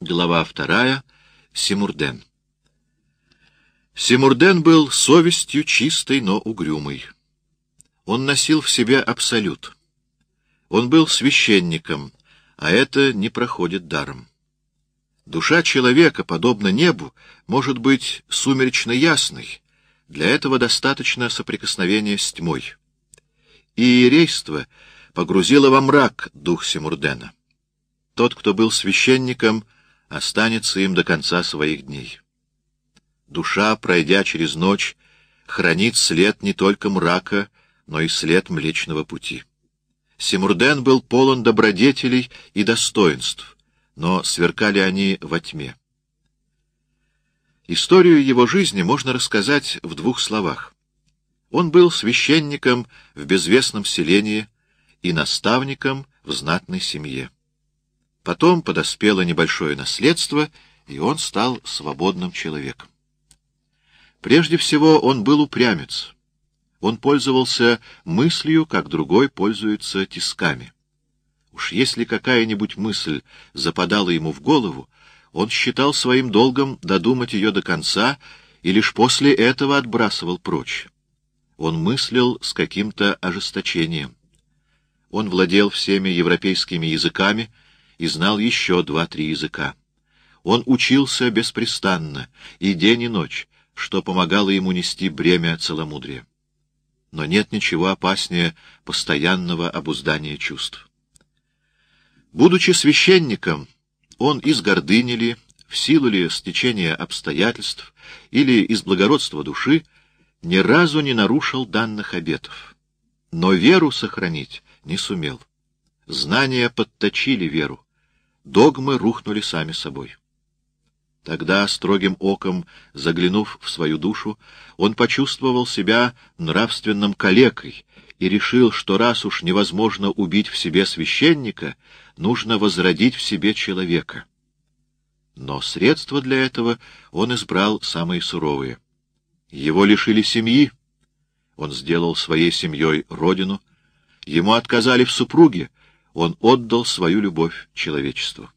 Глава вторая. Симурден. Симурден был совестью чистой, но угрюмый. Он носил в себе абсолют. Он был священником, а это не проходит даром. Душа человека, подобно небу, может быть сумеречно ясной. Для этого достаточно соприкосновения с тьмой. Иерейство погрузило во мрак дух Симурдена. Тот, кто был священником, останется им до конца своих дней. Душа, пройдя через ночь, хранит след не только мрака, но и след Млечного Пути. Симурден был полон добродетелей и достоинств, но сверкали они во тьме. Историю его жизни можно рассказать в двух словах. Он был священником в безвестном селении и наставником в знатной семье. Потом подоспело небольшое наследство, и он стал свободным человеком. Прежде всего, он был упрямец. Он пользовался мыслью, как другой пользуется тисками. Уж если какая-нибудь мысль западала ему в голову, он считал своим долгом додумать ее до конца и лишь после этого отбрасывал прочь. Он мыслил с каким-то ожесточением. Он владел всеми европейскими языками и знал еще два-три языка. Он учился беспрестанно, и день, и ночь, что помогало ему нести бремя целомудрия но нет ничего опаснее постоянного обуздания чувств. Будучи священником, он из гордыни ли, в силу ли стечения обстоятельств или из благородства души, ни разу не нарушил данных обетов. Но веру сохранить не сумел. Знания подточили веру, догмы рухнули сами собой. Тогда, строгим оком заглянув в свою душу, он почувствовал себя нравственным калекой и решил, что раз уж невозможно убить в себе священника, нужно возродить в себе человека. Но средства для этого он избрал самые суровые. Его лишили семьи, он сделал своей семьей родину, ему отказали в супруге, он отдал свою любовь человечеству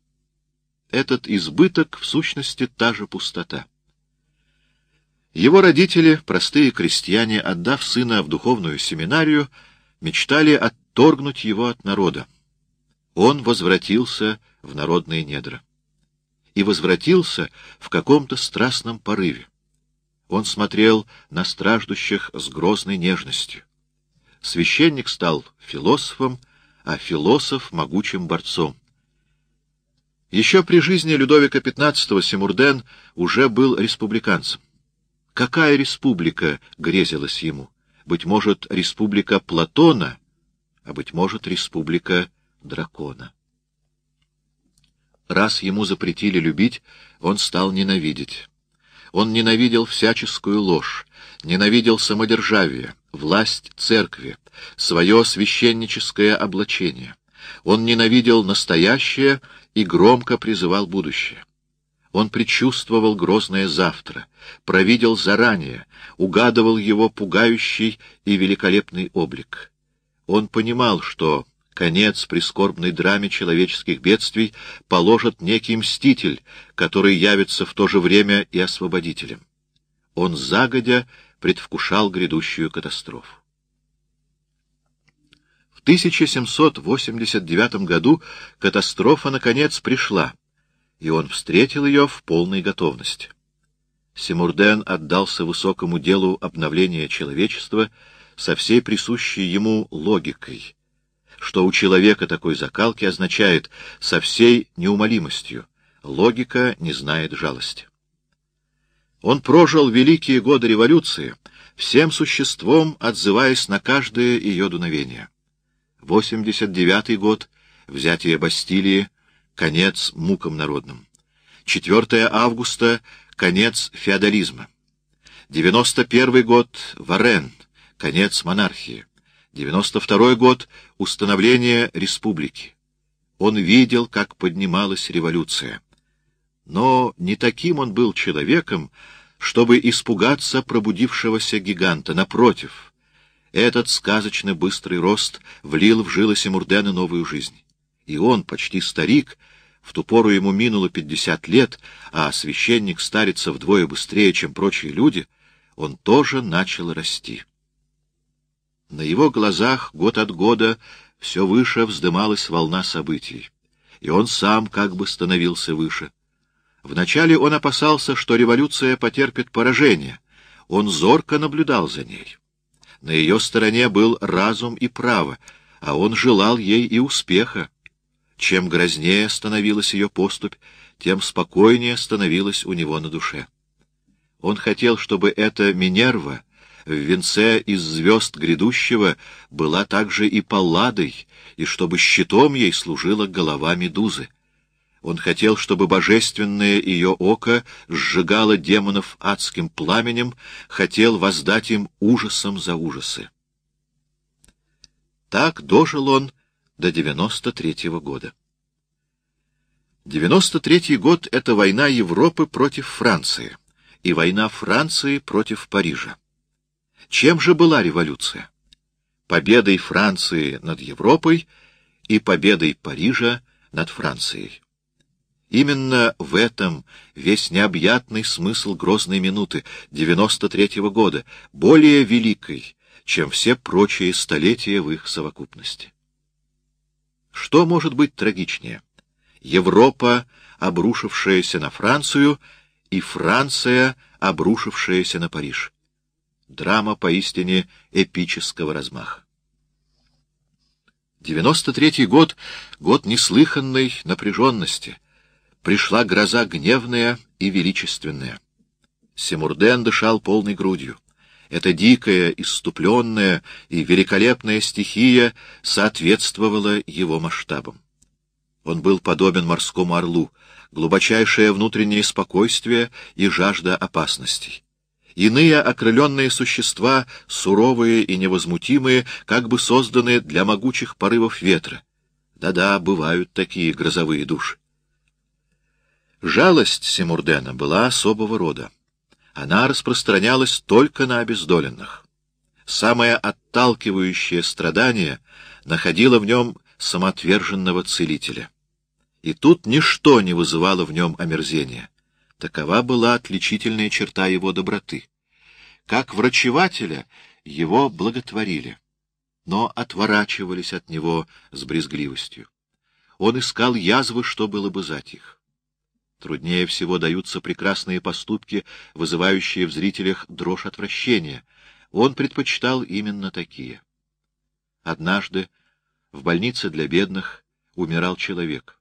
этот избыток в сущности та же пустота. Его родители, простые крестьяне, отдав сына в духовную семинарию, мечтали отторгнуть его от народа. Он возвратился в народные недра. И возвратился в каком-то страстном порыве. Он смотрел на страждущих с грозной нежностью. Священник стал философом, а философ — могучим борцом. Еще при жизни Людовика XV Симурден уже был республиканцем. Какая республика грезилась ему? Быть может, республика Платона, а быть может, республика дракона. Раз ему запретили любить, он стал ненавидеть. Он ненавидел всяческую ложь, ненавидел самодержавие, власть церкви, свое священническое облачение. Он ненавидел настоящее и громко призывал будущее. Он предчувствовал грозное завтра, провидел заранее, угадывал его пугающий и великолепный облик. Он понимал, что конец прискорбной драме человеческих бедствий положит некий мститель, который явится в то же время и освободителем. Он загодя предвкушал грядущую катастрофу. В 1789 году катастрофа, наконец, пришла, и он встретил ее в полной готовности. Симурден отдался высокому делу обновления человечества со всей присущей ему логикой, что у человека такой закалки означает со всей неумолимостью. Логика не знает жалости. Он прожил великие годы революции, всем существом отзываясь на каждое ее дуновение. 89 год, взятие Бастилии, конец мукам народным. 4 августа, конец феодализма. 91 год, Варен, конец монархии. 92 год, установление республики. Он видел, как поднималась революция. Но не таким он был человеком, чтобы испугаться пробудившегося гиганта. Напротив — этот сказочно быстрый рост влил в жилы Симурдена новую жизнь. И он, почти старик, в ту пору ему минуло пятьдесят лет, а священник старится вдвое быстрее, чем прочие люди, он тоже начал расти. На его глазах год от года все выше вздымалась волна событий, и он сам как бы становился выше. Вначале он опасался, что революция потерпит поражение. Он зорко наблюдал за ней. На ее стороне был разум и право, а он желал ей и успеха. Чем грознее становилась ее поступь, тем спокойнее становилась у него на душе. Он хотел, чтобы эта Минерва в венце из звезд грядущего была также и Палладой, и чтобы щитом ей служила голова Медузы. Он хотел, чтобы божественное ее око сжигало демонов адским пламенем, хотел воздать им ужасом за ужасы. Так дожил он до девяносто третьего года. Девяносто третий год — это война Европы против Франции и война Франции против Парижа. Чем же была революция? Победой Франции над Европой и победой Парижа над Францией. Именно в этом весь необъятный смысл грозной минуты 93-го года, более великой, чем все прочие столетия в их совокупности. Что может быть трагичнее? Европа, обрушившаяся на Францию, и Франция, обрушившаяся на Париж. Драма поистине эпического размаха. 93-й год — год неслыханной напряженности — пришла гроза гневная и величественная. Симурден дышал полной грудью. Эта дикая, иступленная и великолепная стихия соответствовала его масштабам. Он был подобен морскому орлу, глубочайшее внутреннее спокойствие и жажда опасностей. Иные окрыленные существа, суровые и невозмутимые, как бы созданы для могучих порывов ветра. Да-да, бывают такие грозовые души. Жалость Симурдена была особого рода. Она распространялась только на обездоленных. Самое отталкивающее страдание находило в нем самоотверженного целителя. И тут ничто не вызывало в нем омерзения. Такова была отличительная черта его доброты. Как врачевателя его благотворили, но отворачивались от него с брезгливостью. Он искал язвы, что было бы зать их. Труднее всего даются прекрасные поступки, вызывающие в зрителях дрожь отвращения. Он предпочитал именно такие. Однажды в больнице для бедных умирал человек.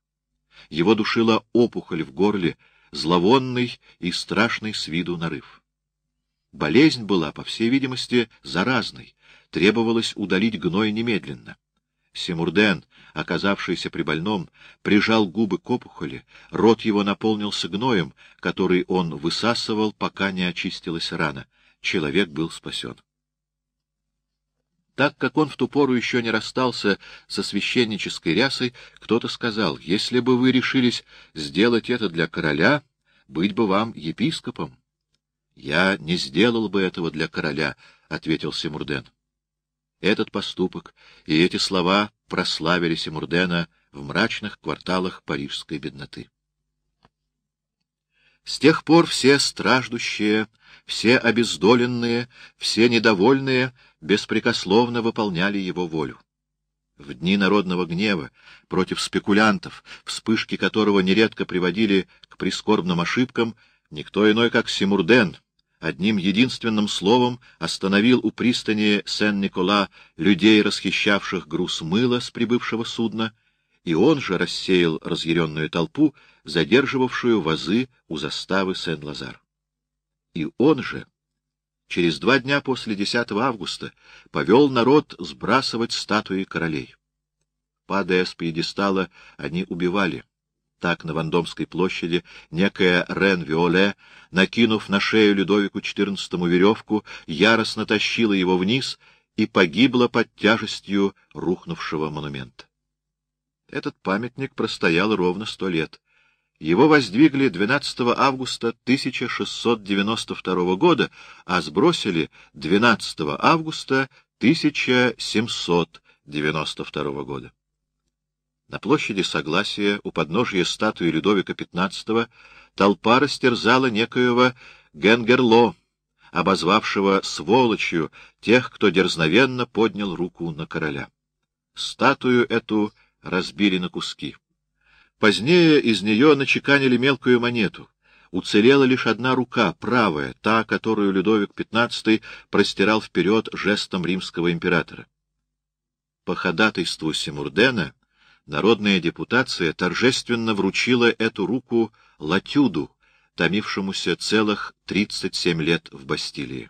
Его душила опухоль в горле, зловонный и страшный с виду нарыв. Болезнь была, по всей видимости, заразной, требовалось удалить гной немедленно. Симурден, оказавшийся при больном, прижал губы к опухоли, рот его наполнился гноем, который он высасывал, пока не очистилась рана. Человек был спасен. Так как он в ту пору еще не расстался со священнической рясой, кто-то сказал, если бы вы решились сделать это для короля, быть бы вам епископом. — Я не сделал бы этого для короля, — ответил Симурден. Этот поступок и эти слова прославили Симурдена в мрачных кварталах парижской бедноты. С тех пор все страждущие, все обездоленные, все недовольные беспрекословно выполняли его волю. В дни народного гнева против спекулянтов, вспышки которого нередко приводили к прискорбным ошибкам, никто иной, как Симурден, одним единственным словом остановил у пристани Сен-Никола людей, расхищавших груз мыла с прибывшего судна, и он же рассеял разъяренную толпу, задерживавшую вазы у заставы Сен-Лазар. И он же, через два дня после 10 августа, повел народ сбрасывать статуи королей. Падая с пьедестала, они убивали. Так на Вандомской площади некая Рен-Виоле, накинув на шею Людовику XIV веревку, яростно тащила его вниз и погибла под тяжестью рухнувшего монумента. Этот памятник простоял ровно сто лет. Его воздвигли 12 августа 1692 года, а сбросили 12 августа 1792 года. На площади Согласия у подножия статуи Людовика XV толпа растерзала некоего Генгерло, обозвавшего сволочью тех, кто дерзновенно поднял руку на короля. Статую эту разбили на куски. Позднее из нее начеканили мелкую монету. Уцелела лишь одна рука, правая, та, которую Людовик XV простирал вперед жестом римского императора. По ходатайству Симурдена народная депутация торжественно вручила эту руку Латюду, томившемуся целых 37 лет в Бастилии.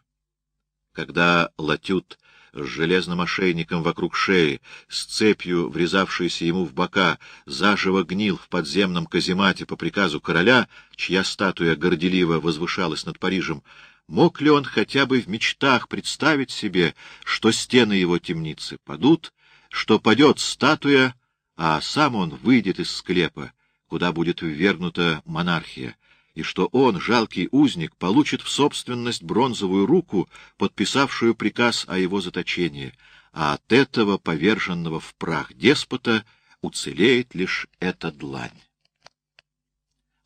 Когда Латют с железным ошейником вокруг шеи, с цепью, врезавшейся ему в бока, заживо гнил в подземном каземате по приказу короля, чья статуя горделиво возвышалась над Парижем, мог ли он хотя бы в мечтах представить себе, что стены его темницы падут, что падет статуя, а сам он выйдет из склепа, куда будет ввергнута монархия, и что он, жалкий узник, получит в собственность бронзовую руку, подписавшую приказ о его заточении, а от этого поверженного в прах деспота уцелеет лишь эта длань.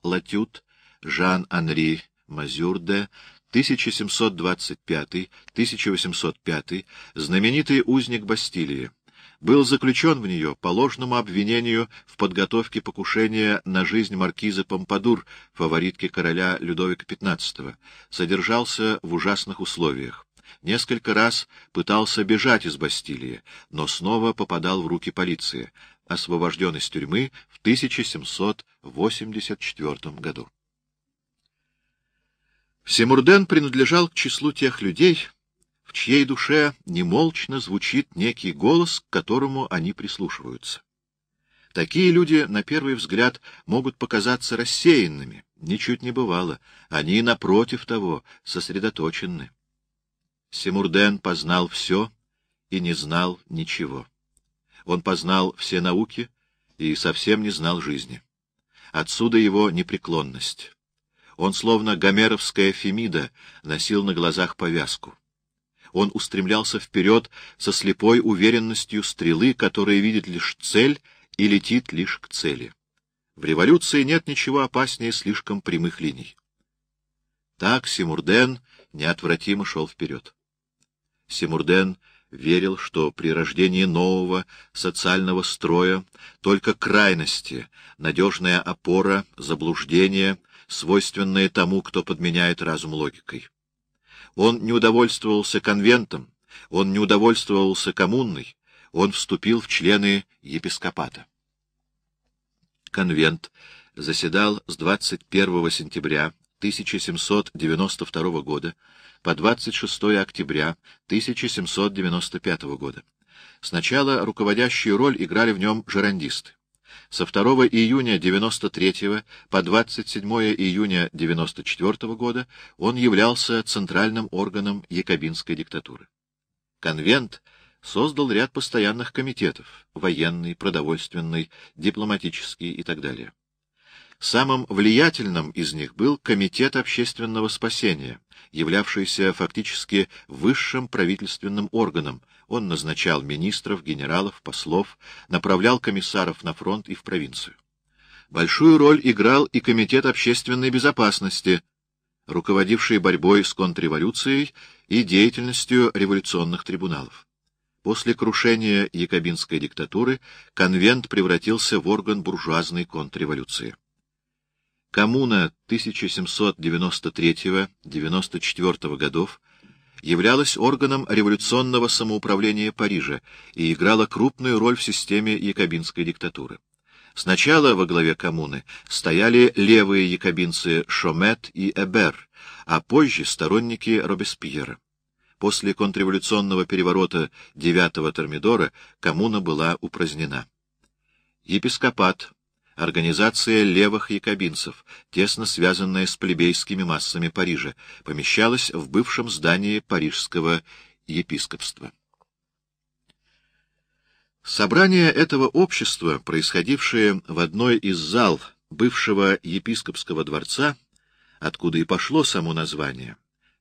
Латют Жан-Анри Мазюрде 1725-1805, знаменитый узник Бастилии, был заключен в нее по ложному обвинению в подготовке покушения на жизнь маркизы Помпадур, фаворитки короля Людовика XV, содержался в ужасных условиях. Несколько раз пытался бежать из Бастилии, но снова попадал в руки полиции, освобожден из тюрьмы в 1784 году. Семурден принадлежал к числу тех людей, чьей душе немолчно звучит некий голос, к которому они прислушиваются. Такие люди, на первый взгляд, могут показаться рассеянными. Ничуть не бывало. Они, напротив того, сосредоточены. Симурден познал все и не знал ничего. Он познал все науки и совсем не знал жизни. Отсюда его непреклонность. Он, словно гомеровская Фемида, носил на глазах повязку он устремлялся вперед со слепой уверенностью стрелы, которая видит лишь цель и летит лишь к цели. В революции нет ничего опаснее слишком прямых линий. Так Симурден неотвратимо шел вперед. Симурден верил, что при рождении нового социального строя только крайности, надежная опора, заблуждение, свойственные тому, кто подменяет разум логикой. Он не удовольствовался конвентом, он не удовольствовался коммунной, он вступил в члены епископата. Конвент заседал с 21 сентября 1792 года по 26 октября 1795 года. Сначала руководящую роль играли в нем жерандисты. Со 2 июня 93 по 27 июня 94 года он являлся центральным органом якобинской диктатуры. Конвент создал ряд постоянных комитетов — военный, продовольственный, дипломатический и так далее. Самым влиятельным из них был Комитет общественного спасения, являвшийся фактически высшим правительственным органом. Он назначал министров, генералов, послов, направлял комиссаров на фронт и в провинцию. Большую роль играл и Комитет общественной безопасности, руководивший борьбой с контрреволюцией и деятельностью революционных трибуналов. После крушения якобинской диктатуры конвент превратился в орган буржуазной контрреволюции. Коммуна 1793-94 годов являлась органом революционного самоуправления Парижа и играла крупную роль в системе якобинской диктатуры. Сначала во главе коммуны стояли левые якобинцы Шомет и Эбер, а позже сторонники Робеспьера. После контрреволюционного переворота 9-го Термидора коммуна была упразднена. Епископат Организация левых якобинцев, тесно связанная с плебейскими массами Парижа, помещалась в бывшем здании парижского епископства. Собрание этого общества, происходившее в одной из зал бывшего епископского дворца, откуда и пошло само название,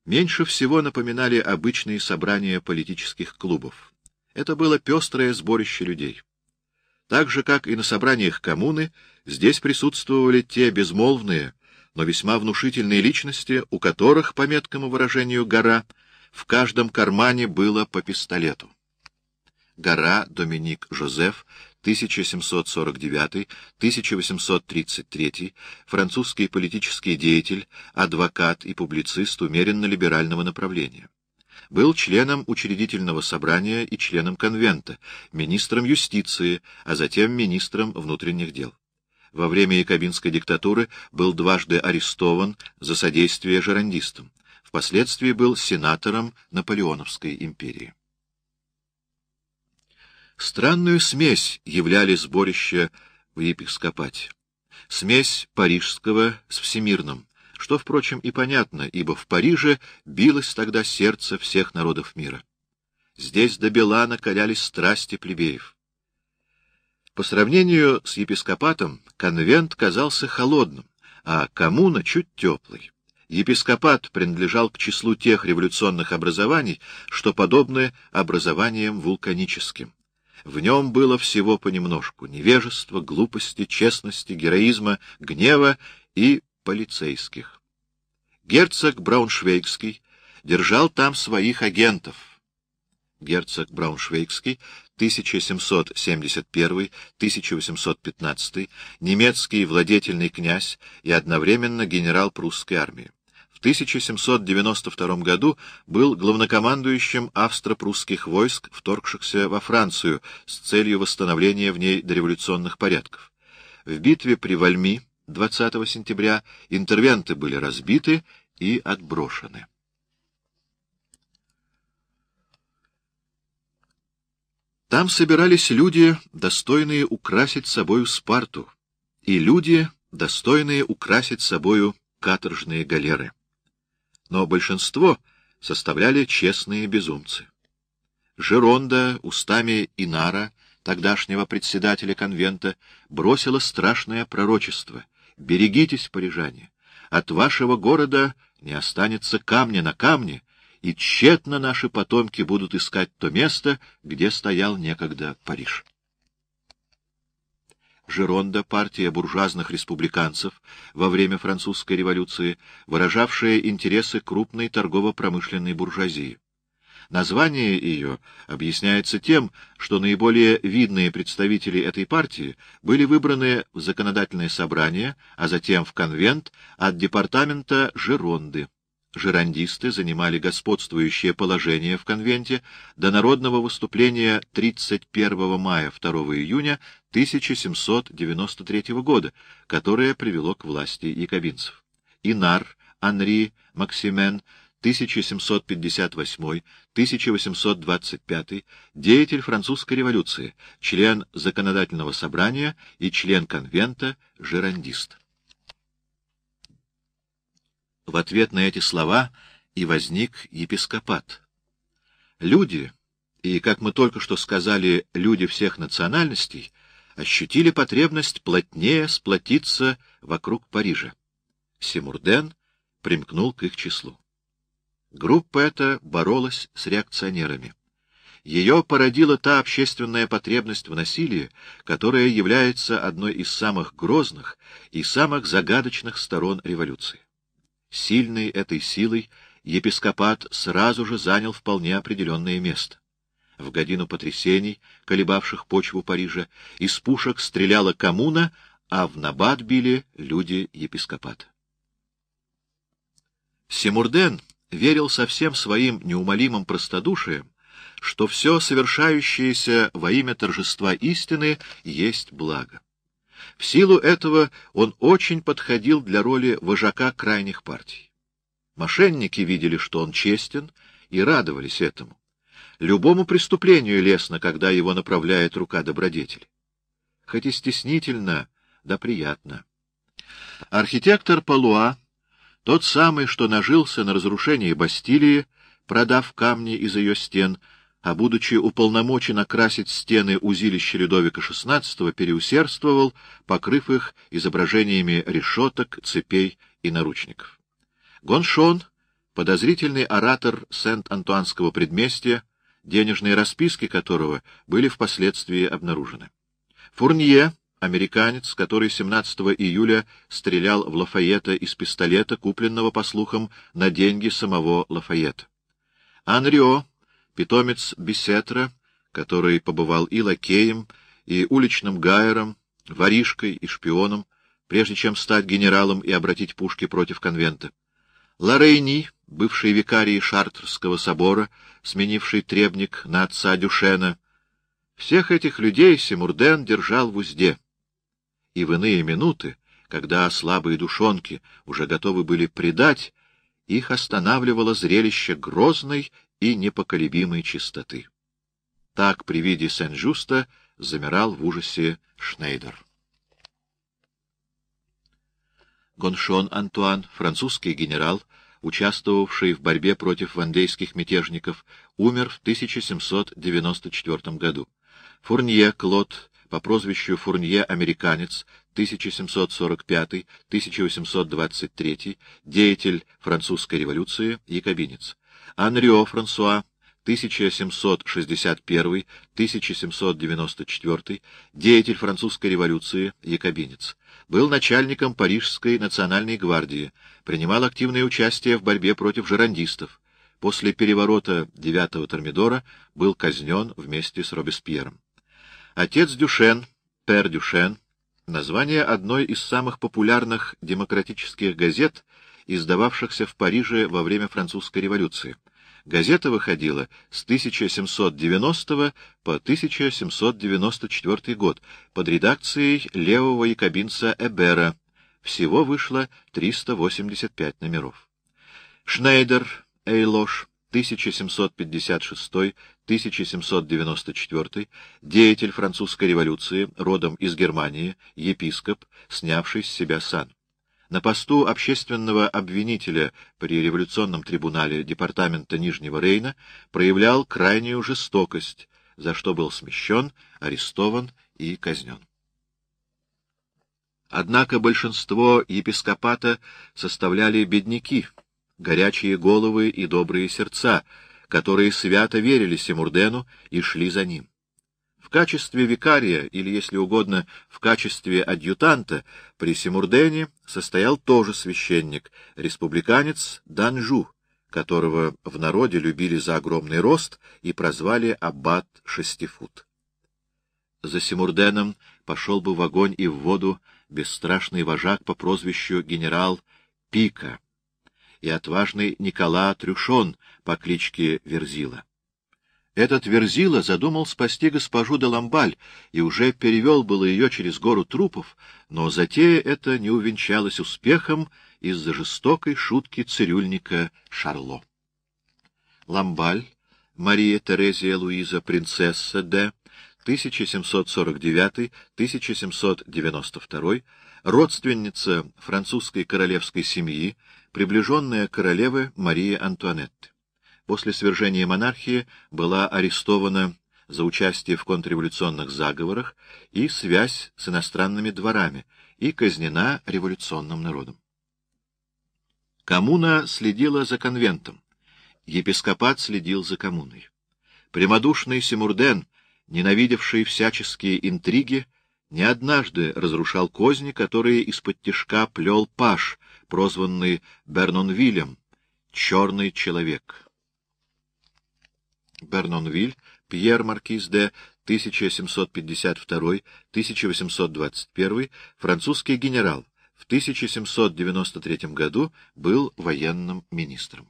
меньше всего напоминали обычные собрания политических клубов. Это было пестрое сборище людей. Так же, как и на собраниях коммуны, здесь присутствовали те безмолвные, но весьма внушительные личности, у которых, по меткому выражению «гора», в каждом кармане было по пистолету. Гора Доминик Жозеф, 1749-1833, французский политический деятель, адвокат и публицист умеренно-либерального направления. Был членом учредительного собрания и членом конвента, министром юстиции, а затем министром внутренних дел. Во время якобинской диктатуры был дважды арестован за содействие жерандистам. Впоследствии был сенатором Наполеоновской империи. Странную смесь являли сборища в епископате. Смесь парижского с всемирным, что, впрочем, и понятно, ибо в Париже билось тогда сердце всех народов мира. Здесь до бела накалялись страсти плебеев. По сравнению с епископатом, конвент казался холодным, а коммуна чуть теплой. Епископат принадлежал к числу тех революционных образований, что подобны образованиям вулканическим. В нем было всего понемножку — невежества, глупости, честности, героизма, гнева и полицейских. Герцог Брауншвейгский держал там своих агентов. Герцог Брауншвейгский, 1771-1815, немецкий владетельный князь и одновременно генерал прусской армии. 1792 году был главнокомандующим австро-прусских войск, вторгшихся во Францию с целью восстановления в ней дореволюционных порядков. В битве при Вальми 20 сентября интервенты были разбиты и отброшены. Там собирались люди, достойные украсить собою Спарту, и люди, достойные украсить собою каторжные галеры но большинство составляли честные безумцы. Жеронда устами Инара, тогдашнего председателя конвента, бросила страшное пророчество. «Берегитесь, парижане! От вашего города не останется камня на камне, и тщетно наши потомки будут искать то место, где стоял некогда Париж». Жеронда, партия буржуазных республиканцев во время французской революции, выражавшая интересы крупной торгово-промышленной буржуазии. Название ее объясняется тем, что наиболее видные представители этой партии были выбраны в законодательное собрание, а затем в конвент от департамента Жеронды. Жерандисты занимали господствующее положение в конвенте до народного выступления 31 мая 2 июня 1793 года, которое привело к власти якобинцев. Инар Анри Максимен 1758-1825, деятель французской революции, член законодательного собрания и член конвента, жерандист. В ответ на эти слова и возник епископат. Люди, и, как мы только что сказали, люди всех национальностей, ощутили потребность плотнее сплотиться вокруг Парижа. Симурден примкнул к их числу. Группа эта боролась с реакционерами. Ее породила та общественная потребность в насилии, которая является одной из самых грозных и самых загадочных сторон революции. Сильный этой силой, епископат сразу же занял вполне определенное место. В годину потрясений, колебавших почву Парижа, из пушек стреляла коммуна, а в набат били люди епископата. Симурден верил со всем своим неумолимым простодушием, что все совершающееся во имя торжества истины есть благо. В силу этого он очень подходил для роли вожака крайних партий. Мошенники видели, что он честен, и радовались этому. Любому преступлению лестно, когда его направляет рука добродетели. Хоть и стеснительно, да приятно. Архитектор Палуа, тот самый, что нажился на разрушении Бастилии, продав камни из ее стен, а, будучи уполномочен окрасить стены узилища Людовика XVI, переусердствовал, покрыв их изображениями решеток, цепей и наручников. Гоншон, подозрительный оратор Сент-Антуанского предместья, денежные расписки которого были впоследствии обнаружены. Фурнье, американец, который 17 июля стрелял в Лафайета из пистолета, купленного, по слухам, на деньги самого Лафайета. Анрио, питомец Бесетра, который побывал и лакеем, и уличным гайером, воришкой и шпионом, прежде чем стать генералом и обратить пушки против конвента. Лорейни, бывший викарий Шартрского собора, сменивший требник на отца Дюшена, всех этих людей Симурден держал в узде. И в иные минуты, когда слабые душонки уже готовы были предать, их останавливало зрелище грозной и непоколебимой чистоты. Так при виде Сен-Жуста замирал в ужасе Шнейдер. Гоншон Антуан, французский генерал, участвовавший в борьбе против вандейских мятежников, умер в 1794 году. Фурнье Клод, по прозвищу Фурнье-американец, 1745-1823, деятель французской революции, якобинец. Анрио Франсуа, 1761-1794, деятель французской революции, якобинец. Был начальником Парижской национальной гвардии, принимал активное участие в борьбе против жерандистов. После переворота 9-го Термидора был казнен вместе с Робеспьером. Отец Дюшен, Пер Дюшен, название одной из самых популярных демократических газет, издававшихся в Париже во время французской революции. Газета выходила с 1790 по 1794 год под редакцией левого якобинца Эбера. Всего вышло 385 номеров. Шнейдер, Эйлош, 1756-1794, деятель французской революции, родом из Германии, епископ, снявший с себя сан. На посту общественного обвинителя при революционном трибунале департамента Нижнего Рейна проявлял крайнюю жестокость, за что был смещен, арестован и казнен. Однако большинство епископата составляли бедняки, горячие головы и добрые сердца, которые свято верили Симурдену и шли за ним. В качестве викария, или, если угодно, в качестве адъютанта, при Симурдене состоял тоже священник, республиканец Данжу, которого в народе любили за огромный рост и прозвали Аббат Шестифут. За Симурденом пошел бы в огонь и в воду бесстрашный вожак по прозвищу генерал Пика, и отважный Никола Трюшон по кличке Верзила. Этот Верзила задумал спасти госпожу де Ламбаль и уже перевел было ее через гору трупов, но затея эта не увенчалась успехом из-за жестокой шутки цирюльника Шарло. Ламбаль, Мария Терезия Луиза, принцесса де 1749-1792, родственница французской королевской семьи, приближенная королевы Марии Антуанетты. После свержения монархии была арестована за участие в контрреволюционных заговорах и связь с иностранными дворами и казнена революционным народом. Коммуна следила за конвентом, епископат следил за коммуной. Прямодушный Симурден, ненавидевший всяческие интриги, не однажды разрушал козни, которые из-под тишка плел Паш, прозванный Бернонвилем, «черный человек». Бернонвиль, Пьер Маркиз де 1752-1821, французский генерал, в 1793 году был военным министром.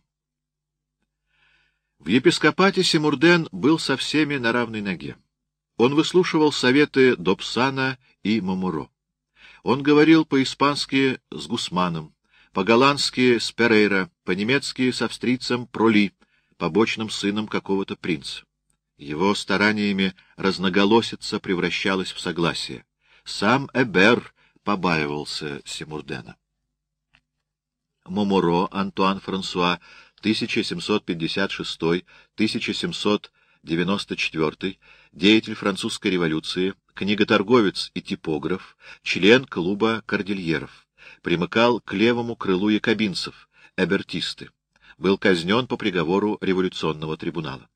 В епископате Симурден был со всеми на равной ноге. Он выслушивал советы Добсана и Мамуро. Он говорил по-испански с Гусманом, по-голландски с Перейра, по-немецки с австрийцем Проли, побочным сыном какого-то принца. Его стараниями разноголосица превращалась в согласие. Сам Эбер побаивался Симурдена. Моморо Антуан Франсуа 1756-1794, деятель французской революции, книготорговец и типограф, член клуба кордильеров, примыкал к левому крылу якобинцев, эбертисты, был казнен по приговору революционного трибунала.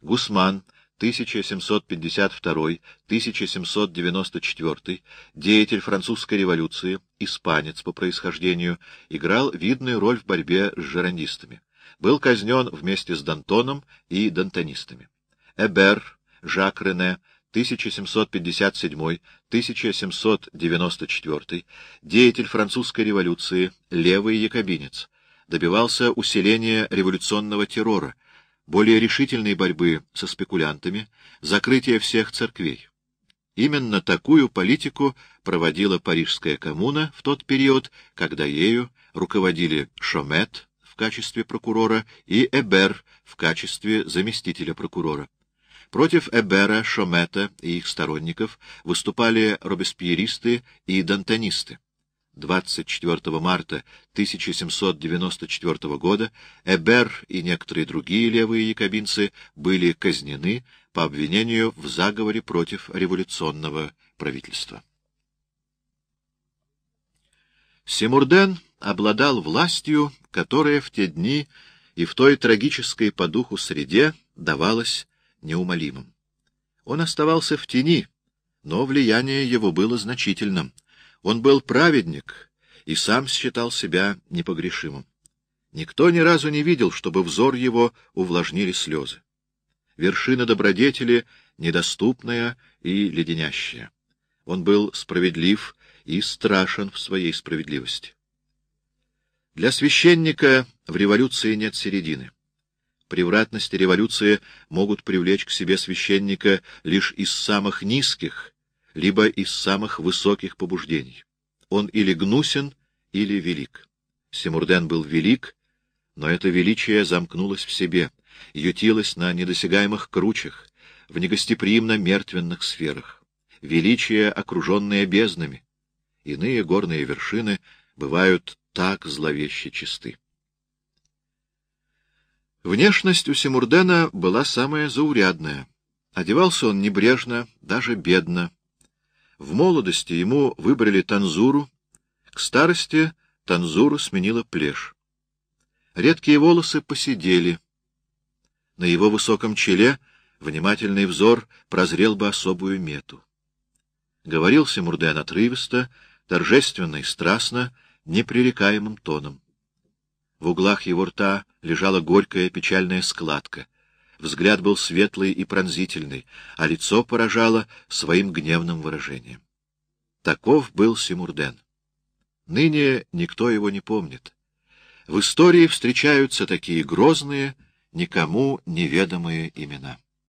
Гусман 1752-1794, деятель французской революции, испанец по происхождению, играл видную роль в борьбе с жерандистами. Был казнен вместе с Дантоном и дантонистами. Эбер, Жак Рене, 1757-1794, деятель французской революции, левый якобинец, добивался усиления революционного террора, более решительной борьбы со спекулянтами, закрытия всех церквей. Именно такую политику проводила Парижская коммуна в тот период, когда ею руководили Шомет в качестве прокурора и Эбер в качестве заместителя прокурора. Против Эбера, Шомета и их сторонников выступали робеспьеристы и дантонисты. 24 марта 1794 года Эбер и некоторые другие левые якобинцы были казнены по обвинению в заговоре против революционного правительства. Симурден обладал властью, которая в те дни и в той трагической по духу среде давалась неумолимым. Он оставался в тени, но влияние его было значительным — он был праведник и сам считал себя непогрешимым. Никто ни разу не видел, чтобы взор его увлажнили слезы. Вершина добродетели недоступная и леденящая. Он был справедлив и страшен в своей справедливости. Для священника в революции нет середины. Превратности революции могут привлечь к себе священника лишь из самых низких либо из самых высоких побуждений. Он или гнусен, или велик. Симурден был велик, но это величие замкнулось в себе, ютилось на недосягаемых кручах, в негостеприимно-мертвенных сферах. Величие, окруженное безднами. Иные горные вершины бывают так зловеще чисты. Внешность у Симурдена была самая заурядная. Одевался он небрежно, даже бедно, в молодости ему выбрали танзуру, к старости танзуру сменила плешь. Редкие волосы посидели. На его высоком челе внимательный взор прозрел бы особую мету. Говорил Симурден отрывисто, торжественно и страстно, непререкаемым тоном. В углах его рта лежала горькая печальная складка — Взгляд был светлый и пронзительный, а лицо поражало своим гневным выражением. Таков был Симурден. Ныне никто его не помнит. В истории встречаются такие грозные, никому неведомые имена.